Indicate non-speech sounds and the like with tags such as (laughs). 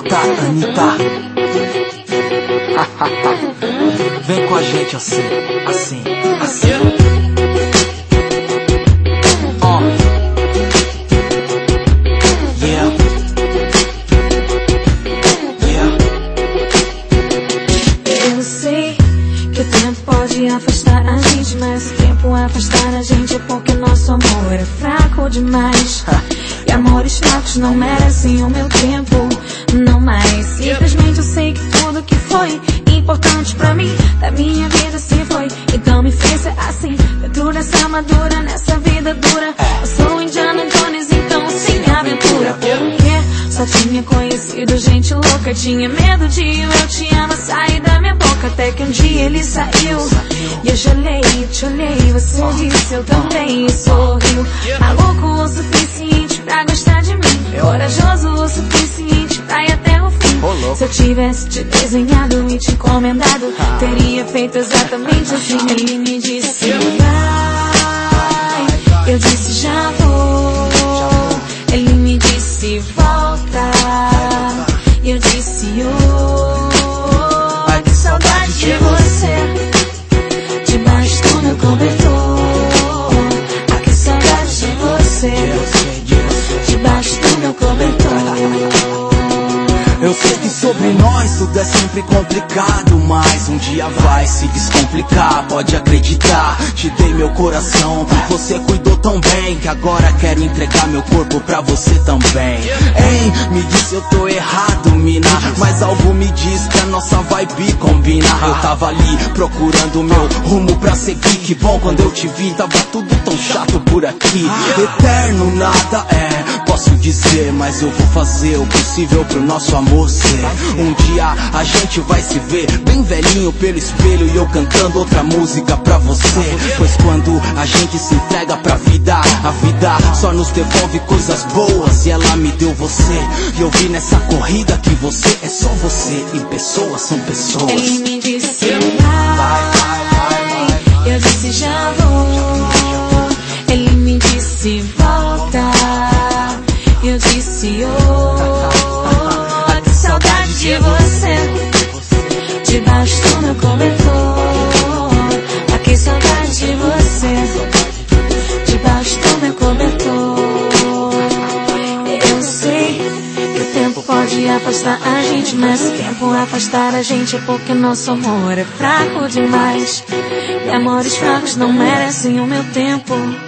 J, Anitta. (laughs) Vem com a gente assim, assim, assim. Oh. Yeah. Yeah. Eu sei que o tempo pode afastar a gente, mas o tempo afastar a gente é porque nosso amor é fraco demais. (laughs) E amores fracos não merecem o meu tempo, foi importante pra mim, da minha vida se foi. Então me fez ser assim, dentro dessa armadura, nessa vida dura. Eu sou Indiana Jones, então sem aventura. Porque só tinha conhecido gente louca, tinha medo de eu te amo sair da minha boca. Até que um dia ele saiu. E eu gelei, te olhei, você disse eu também e sorriu. Maluco o suficiente pra gostar de mim. Corajoso o suficiente pra ir até o fim. Se eu tivesse te desenhado e te encomendado, teria feito exatamente assim. Ele me disse vai, eu disse já vou. Ele me disse volta, e eu disse oh, que saudade de você. Debaixo do meu cobertor, Eu sei que sobre nós tudo é sempre complicado, mas um dia vai se descomplicar, pode acreditar. Te dei meu coração, você cuidou tão bem que agora quero entregar meu corpo pra você também. Ei, me disse eu tô errado, mina, mas algo me diz que a nossa vibe combina. Eu tava ali procurando meu rumo pra seguir, que bom quando eu te vi, tava tudo tão chato por aqui. Eterno nada é, dizer, mas eu vou fazer o possível pro nosso amor ser. Um dia a gente vai se ver bem velhinho pelo espelho e eu cantando outra música pra você. Pois quando a gente se entrega pra vida, a vida só nos devolve coisas boas e ela me deu você. E eu vi nessa corrida que você é só você e pessoas são pessoas. Ele me disse vai, eu disse já vou. Ele me disse pode afastar a gente, mas o tempo afastar a gente é porque nosso amor é fraco demais. E amores fracos não merecem o meu tempo.